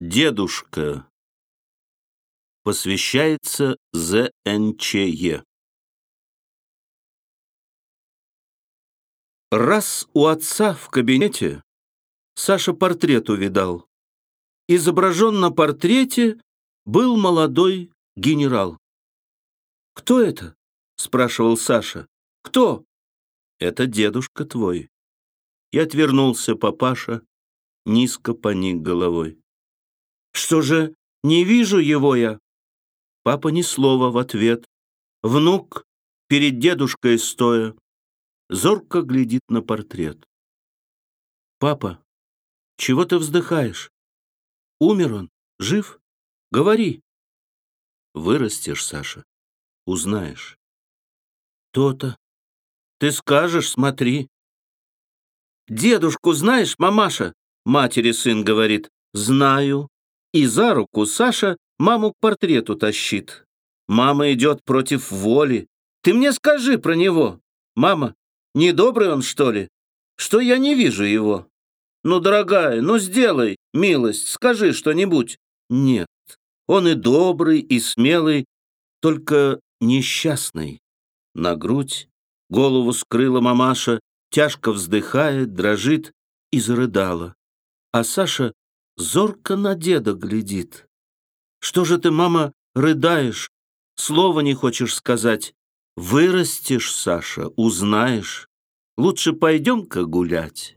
Дедушка. Посвящается ЗНЧЕ. Раз у отца в кабинете Саша портрет увидал. Изображен на портрете был молодой генерал. «Кто это?» — спрашивал Саша. «Кто?» «Это дедушка твой». И отвернулся папаша, низко поник головой. Что же, не вижу его я? Папа ни слова в ответ. Внук, перед дедушкой стоя, зорко глядит на портрет. Папа, чего ты вздыхаешь? Умер он? Жив? Говори. Вырастешь, Саша, узнаешь. То-то. Ты скажешь, смотри. Дедушку знаешь, мамаша? Матери сын говорит. Знаю. И за руку Саша маму к портрету тащит. Мама идет против воли. Ты мне скажи про него. Мама, недобрый он, что ли? Что я не вижу его? Ну, дорогая, ну сделай, милость, скажи что-нибудь. Нет, он и добрый, и смелый, только несчастный. На грудь голову скрыла мамаша, тяжко вздыхает, дрожит и зарыдала. А Саша зорко на деда глядит. Что же ты, мама, рыдаешь, слова не хочешь сказать? Вырастешь, Саша, узнаешь. Лучше пойдем-ка гулять.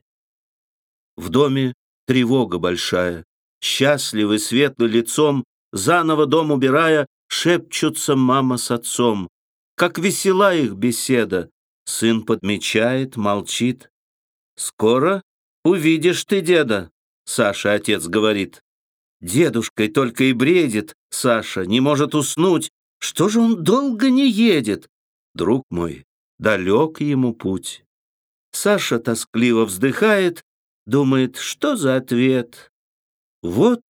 В доме тревога большая. Счастливый, светлый лицом, заново дом убирая, шепчутся мама с отцом. Как весела их беседа. Сын подмечает, молчит. Скоро увидишь ты деда. Саша отец говорит. Дедушкой только и бредит, Саша, не может уснуть. Что же он долго не едет? Друг мой, далек ему путь. Саша тоскливо вздыхает, думает, что за ответ. Вот,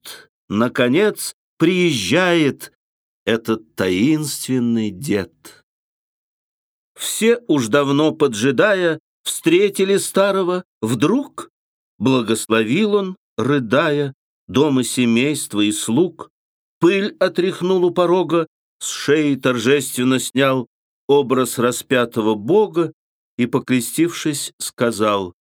наконец, приезжает этот таинственный дед. Все уж давно поджидая, встретили старого, вдруг благословил он рыдая, дом и семейство и слуг, пыль отряхнул у порога, с шеи торжественно снял образ распятого Бога и, покрестившись, сказал,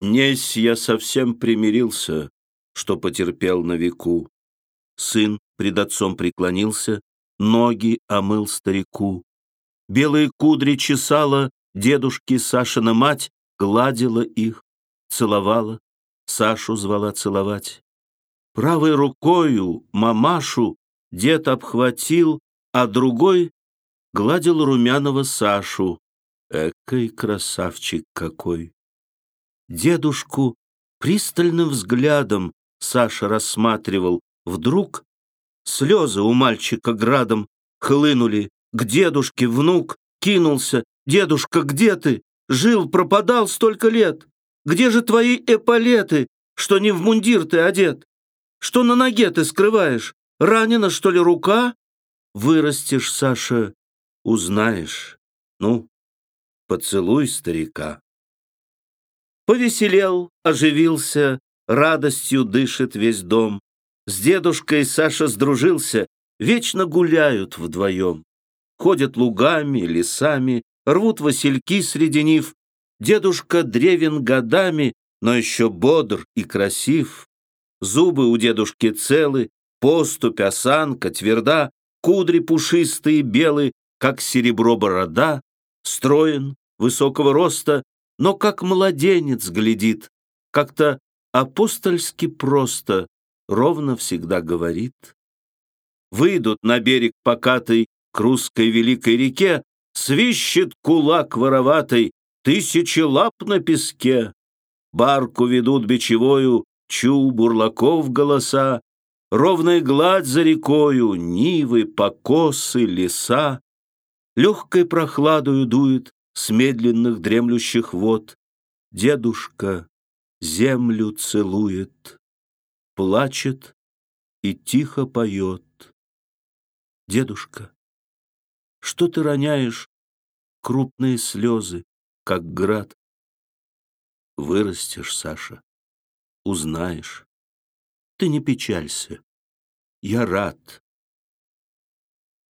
«Несь я совсем примирился, что потерпел на веку». Сын пред отцом преклонился, ноги омыл старику. Белые кудри чесала дедушки Сашина мать, гладила их, целовала, Сашу звала целовать. Правой рукою мамашу дед обхватил, а другой гладил румяного Сашу. Экой красавчик какой! Дедушку пристальным взглядом Саша рассматривал. Вдруг слезы у мальчика градом хлынули. К дедушке внук кинулся. «Дедушка, где ты? Жил, пропадал столько лет!» Где же твои эполеты, что не в мундир ты одет? Что на ноге ты скрываешь? Ранена, что ли, рука? Вырастешь, Саша, узнаешь. Ну, поцелуй старика. Повеселел, оживился, радостью дышит весь дом. С дедушкой Саша сдружился, вечно гуляют вдвоем. Ходят лугами, лесами, рвут васильки среди нив, Дедушка древен годами, но еще бодр и красив. Зубы у дедушки целы, поступь, осанка тверда, кудри пушистые, белые, как серебро борода, строен, высокого роста, но как младенец глядит, как-то апостольски просто, ровно всегда говорит. Выйдут на берег покатый к русской великой реке, свищет кулак вороватый, тысячи лап на песке. Барку ведут бичевою, чу бурлаков голоса, Ровная гладь за рекою, нивы, покосы, леса. Легкой прохладою дует с медленных дремлющих вод. Дедушка землю целует, плачет и тихо поет. Дедушка, что ты роняешь крупные слезы? Как град. Вырастешь, Саша, узнаешь. ты не печалься. Я рад.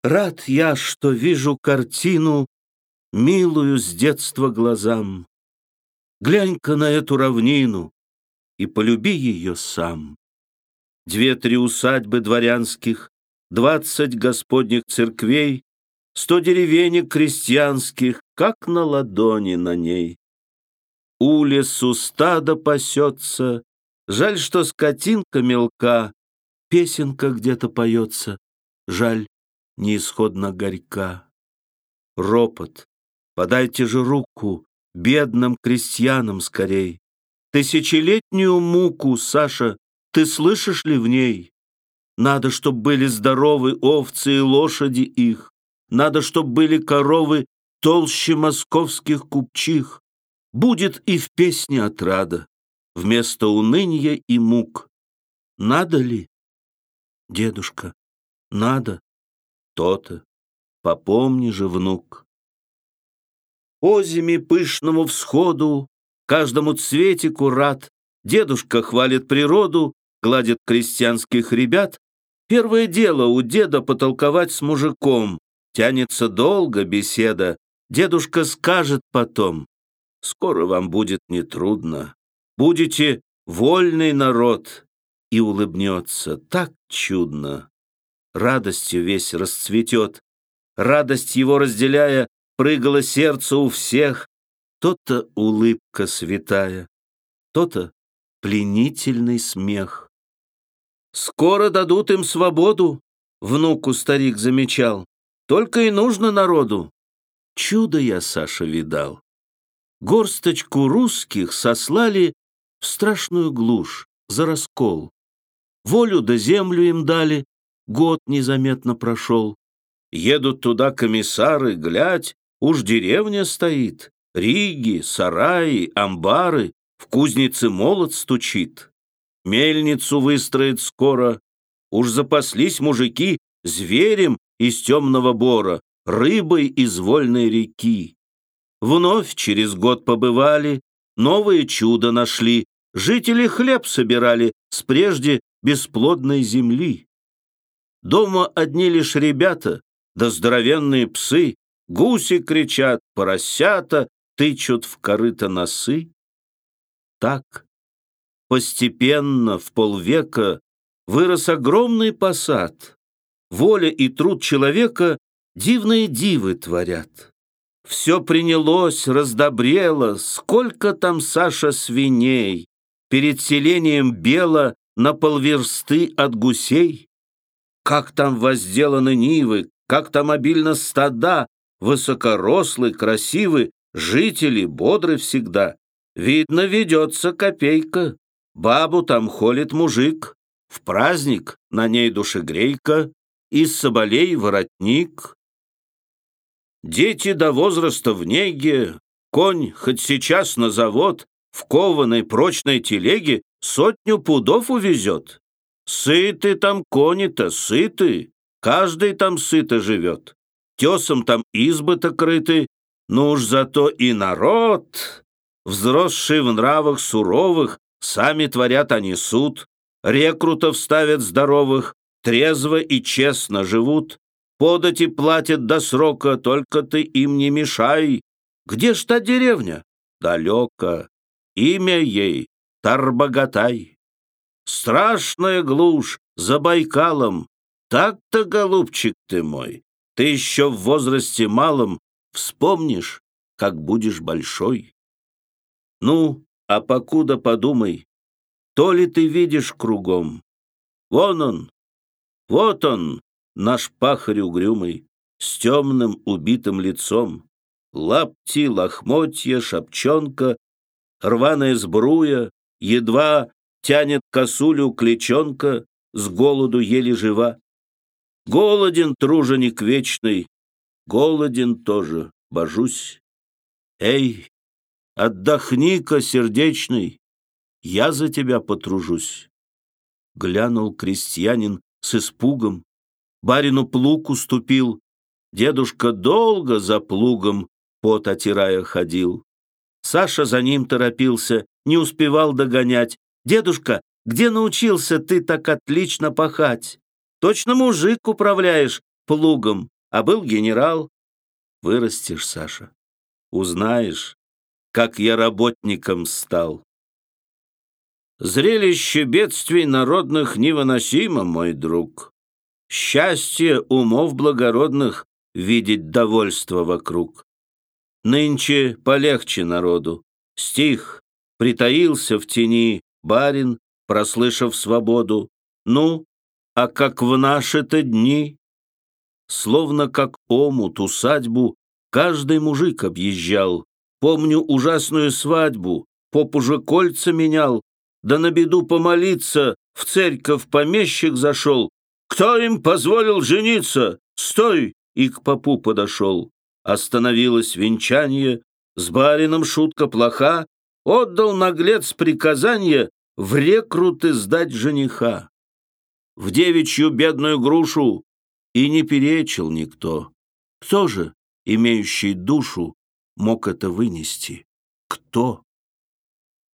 Рад я, что вижу картину, Милую с детства глазам. Глянь-ка на эту равнину И полюби ее сам. Две-три усадьбы дворянских, Двадцать господних церквей, Сто деревенек крестьянских, Как на ладони на ней. У лесу стадо пасется, Жаль, что скотинка мелка, Песенка где-то поется, Жаль, неисходно горька. Ропот, подайте же руку Бедным крестьянам скорей. Тысячелетнюю муку, Саша, Ты слышишь ли в ней? Надо, чтоб были здоровы овцы и лошади их. Надо, чтоб были коровы толще московских купчих. Будет и в песне отрада, вместо уныния и мук. Надо ли? Дедушка, надо. То-то. Попомни же, внук. Озими пышному всходу, каждому цветику рад, Дедушка хвалит природу, гладит крестьянских ребят. Первое дело у деда потолковать с мужиком. Тянется долго беседа. Дедушка скажет потом, скоро вам будет нетрудно. Будете вольный народ. И улыбнется так чудно. Радостью весь расцветет. Радость его разделяя, прыгало сердце у всех. То-то улыбка святая, то-то пленительный смех. «Скоро дадут им свободу», — внуку старик замечал. «Только и нужно народу». Чудо я, Саша, видал горсточку русских сослали в страшную глушь за раскол. Волю да землю им дали, год незаметно прошел. Едут туда комиссары, глядь, уж деревня стоит, риги, сараи, амбары, в кузнице молот стучит. Мельницу выстроит скоро, уж запаслись мужики зверем из темного бора, рыбой из вольной реки. Вновь через год побывали, новые чудо нашли, жители хлеб собирали с прежде бесплодной земли. Дома одни лишь ребята, да здоровенные псы, гуси кричат, поросята тычут в корыто носы. Так постепенно, в полвека, вырос огромный посад. Воля и труд человека дивные дивы творят. Все принялось, раздобрело, сколько там, Саша, свиней. Перед селением бело на полверсты от гусей. Как там возделаны нивы, как там обильно стада, высокорослый, красивый, жители бодры всегда. Видно, ведется копейка, бабу там холит мужик, в праздник на ней душегрейка, из соболей воротник, Дети до возраста в неге, конь хоть сейчас на завод, в кованой прочной телеге сотню пудов увезет. Сыты там кони-то, сыты, каждый там сыто живет. Тесом там избы-то крыты, ну уж зато и народ, взросший в нравах суровых, сами творят они суд, рекрутов ставят здоровых, трезво и честно живут, Подати платят до срока, только ты им не мешай. Где ж та деревня? Далеко. Имя ей Тарбагатай. Страшная глушь за Байкалом. Так-то, голубчик ты мой, ты еще в возрасте малом вспомнишь, как будешь большой. Ну, а покуда подумай, то ли ты видишь кругом. Вон он, вот он, наш пахарь угрюмый, с темным убитым лицом. Лапти, лохмотья, шапчонка, рваная сбруя, едва тянет косулю клечонка, с голоду еле жива. Голоден труженик вечный, голоден тоже, божусь. Эй, отдохни-ка, сердечный, я за тебя потружусь. Глянул крестьянин с испугом, барину плуг уступил. Дедушка долго за плугом, пот отирая, ходил. Саша за ним торопился, не успевал догонять. «Дедушка, Где научился ты так отлично пахать? Точно мужик управляешь плугом, а был генерал. Вырастешь, Саша, узнаешь, как я работником стал. Зрелище бедствий народных невыносимо, мой друг. Счастье умов благородных видеть довольство вокруг. Нынче полегче народу. Стих притаился в тени барин, прослышав свободу. Ну, а как в наши-то дни? Словно как омут усадьбу каждый мужик объезжал. Помню ужасную свадьбу, поп уже кольца менял, да на беду помолиться в церковь помещик зашел. Кто им позволил жениться? Стой! И к попу подошел. Остановилось венчание, с барином шутка плоха, отдал наглец приказание в рекруты сдать жениха. В девичью бедную грушу и не перечил никто. Кто же, имеющий душу, мог это вынести? Кто?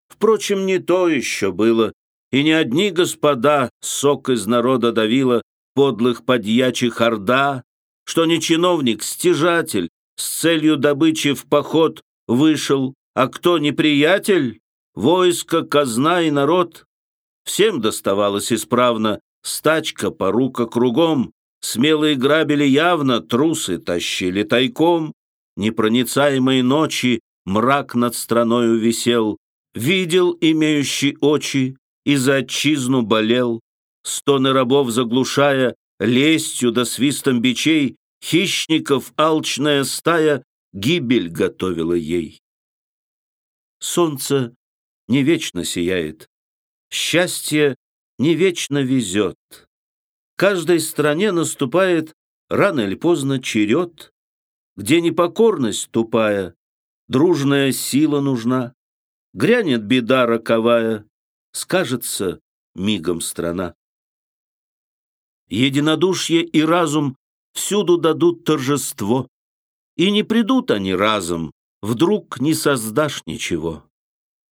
Впрочем, не то еще было, и не одни господа сок из народа давила, подлых подьячих орда, что не чиновник, стяжатель, с целью добычи в поход вышел, а кто неприятель, войско, казна и народ. Всем доставалось исправно, стачка, порука кругом, смелые грабили явно, трусы тащили тайком, непроницаемые ночи мрак над страною висел, Видел, имеющий очи, и за отчизну болел, Стоны рабов заглушая, лестью да свистом бичей, Хищников алчная стая гибель готовила ей. Солнце не вечно сияет, счастье не вечно везет. Каждой стране наступает рано или поздно черед, Где непокорность тупая, дружная сила нужна, Грянет беда роковая, скажется мигом страна. Единодушие и разум всюду дадут торжество, И не придут они разом, вдруг не создашь ничего.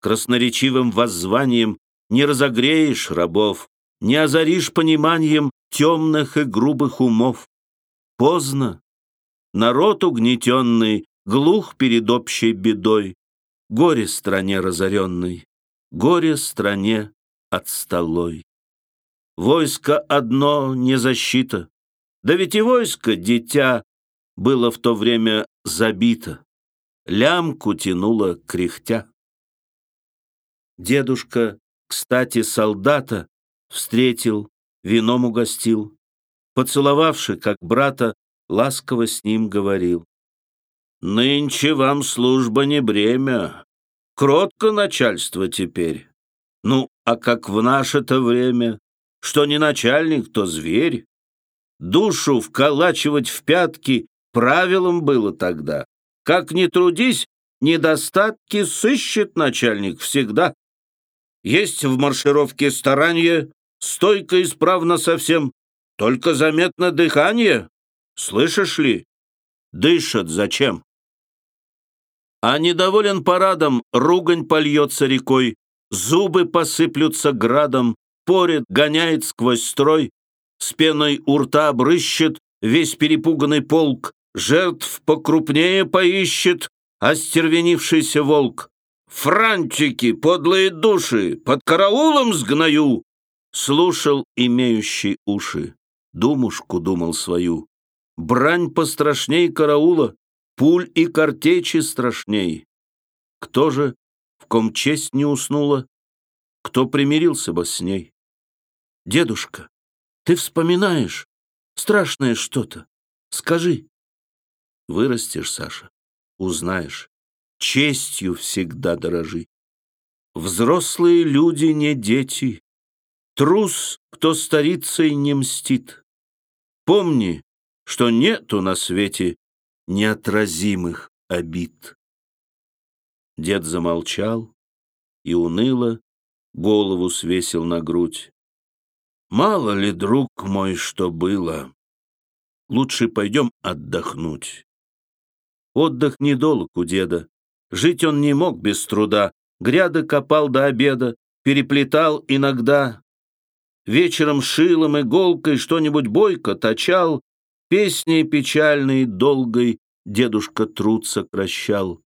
Красноречивым воззванием не разогреешь рабов, Не озаришь пониманием темных и грубых умов. Поздно. Народ угнетенный глух перед общей бедой. Горе стране разоренной, горе стране отсталой. Войско одно не защита, да ведь и войско, дитя, было в то время забито, лямку тянуло кряхтя. Дедушка, кстати, солдата встретил, вином угостил, поцеловавши, как брата, ласково с ним говорил. Нынче вам служба не бремя. Кротко начальство теперь. Ну, а как в наше-то время, что не начальник, то зверь. Душу вколачивать в пятки правилом было тогда. Как ни трудись, недостатки сыщет начальник всегда. Есть в маршировке старание, стойко исправно совсем, только заметно дыхание. Слышишь ли? Дышат зачем? А недоволен парадом, ругань польется рекой, Зубы посыплются градом, порет, гоняет сквозь строй, С пеной у рта обрыщет весь перепуганный полк, Жертв покрупнее поищет остервенившийся волк. «Франтики, подлые души, под караулом сгною!» Слушал имеющий уши, думушку думал свою. Брань пострашней караула, пуль и картечи страшней. Кто же, в ком честь не уснула, кто примирился бы с ней? Дедушка, ты вспоминаешь страшное что-то. Скажи. Вырастешь, Саша, узнаешь. Честью всегда дорожи. Взрослые люди не дети. Трус, кто старицей не мстит. Помни, что нету на свете неотразимых обид. Дед замолчал и уныло голову свесил на грудь. Мало ли, друг мой, что было. Лучше пойдем отдохнуть. Отдых недолг у деда. Жить он не мог без труда. Гряды копал до обеда, переплетал иногда. Вечером шилом иголкой что-нибудь бойко точал, Песней печальной долгой дедушка труд сокращал.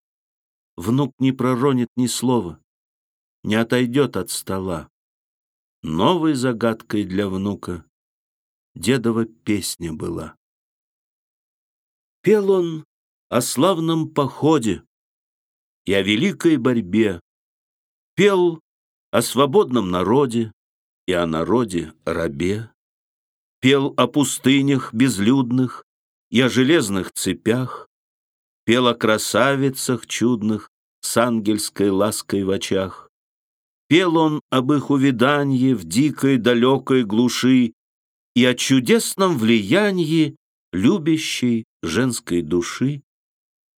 Внук не проронит ни слова, не отойдет от стола. Новой загадкой для внука дедова песня была. Пел он о славном походе и о великой борьбе, пел о свободном народе и о народе-рабе, пел о пустынях безлюдных и о железных цепях, пел о красавицах чудных с ангельской лаской в очах, пел он об их увиданье в дикой далекой глуши и о чудесном влиянии любящей женской души.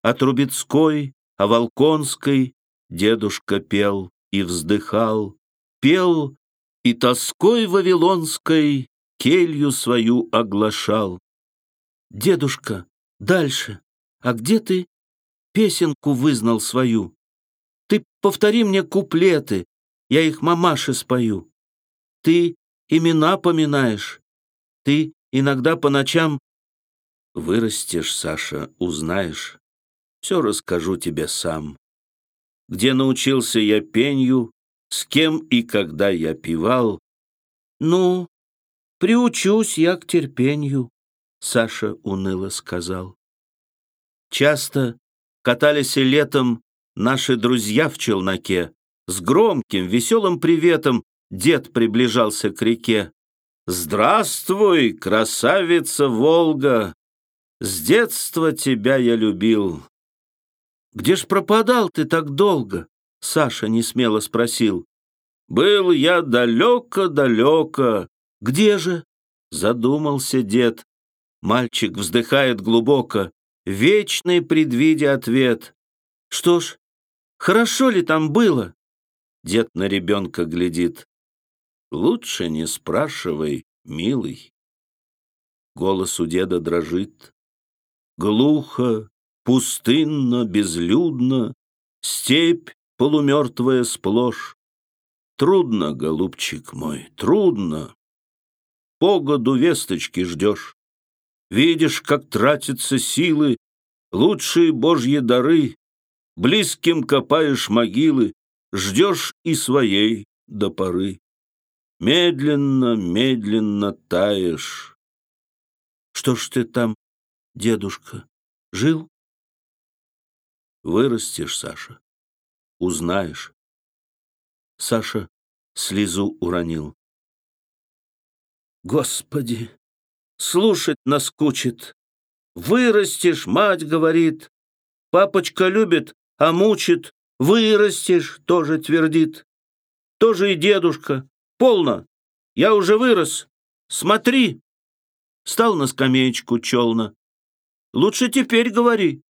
О Трубецкой, о Волконской дедушка пел и вздыхал, пел и тоской вавилонской келью свою оглашал. Дедушка, дальше, а где ты песенку вызнал свою? Ты повтори мне куплеты, я их мамаше спою. Ты имена поминаешь, ты иногда по ночам... Вырастешь, Саша, узнаешь, все расскажу тебе сам. Где научился я пенью, с кем и когда я пивал. Ну, приучусь я к терпению, Саша уныло сказал. Часто катались и летом наши друзья в челноке. С громким, веселым приветом дед приближался к реке. «Здравствуй, красавица Волга! С детства тебя я любил!» «Где ж пропадал ты так долго?» Саша несмело спросил. «Был я далеко-далеко». «Где же?» Задумался дед. Мальчик вздыхает глубоко, вечный предвидя ответ. «Что ж, хорошо ли там было?» Дед на ребенка глядит. Лучше не спрашивай, милый. Голос у деда дрожит. Глухо, пустынно, безлюдно, Степь полумертвая сплошь. Трудно, голубчик мой, трудно. Погоду весточки ждешь. Видишь, как тратятся силы, Лучшие божьи дары. Близким копаешь могилы, Ждешь и своей до поры. Медленно, медленно таешь. Что ж ты там, дедушка, жил? Вырастешь, Саша, узнаешь. Саша слезу уронил. Господи, слушать наскучит. Вырастешь, мать говорит. Папочка любит, а мучит. Вырастешь, тоже твердит. Тоже и дедушка. Полно. Я уже вырос. Смотри. Стал на скамеечку челна. Лучше теперь говори.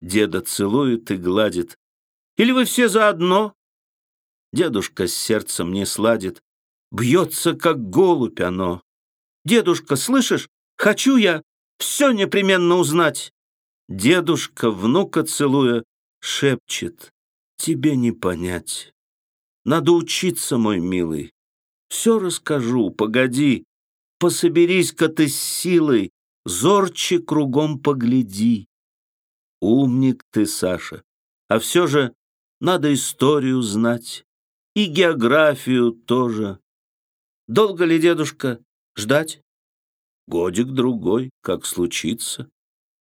Деда целует и гладит. Или вы все заодно? Дедушка с сердцем не сладит. Бьется, как голубь оно. Дедушка, слышишь? Хочу я все непременно узнать. Дедушка, внука целуя, шепчет. Тебе не понять. Надо учиться, мой милый. Все расскажу, погоди. Пособерись-ка ты с силой, зорче кругом погляди. Умник ты, Саша, а все же надо историю знать. И географию тоже. Долго ли, дедушка, ждать? Годик-другой, как случится.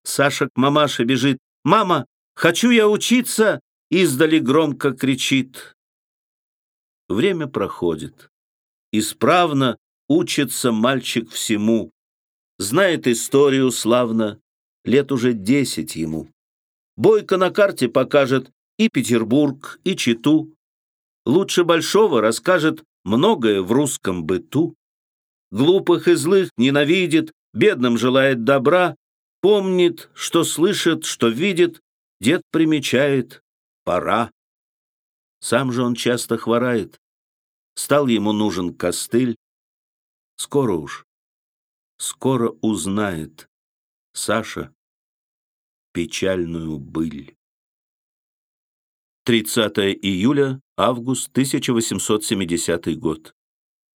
Саша к мамаше бежит. «Мама, хочу я учиться!» Издали громко кричит. Время проходит. Исправно учится мальчик всему. Знает историю славно, лет уже десять ему. Бойко на карте покажет и Петербург, и Читу. Лучше большого расскажет многое в русском быту. Глупых и злых ненавидит, бедным желает добра, помнит, что слышит, что видит, дед примечает, пора. Сам же он часто хворает. Стал ему нужен костыль. Скоро уж, скоро узнает Саша печальную быль. 30 июля, август 1870 год.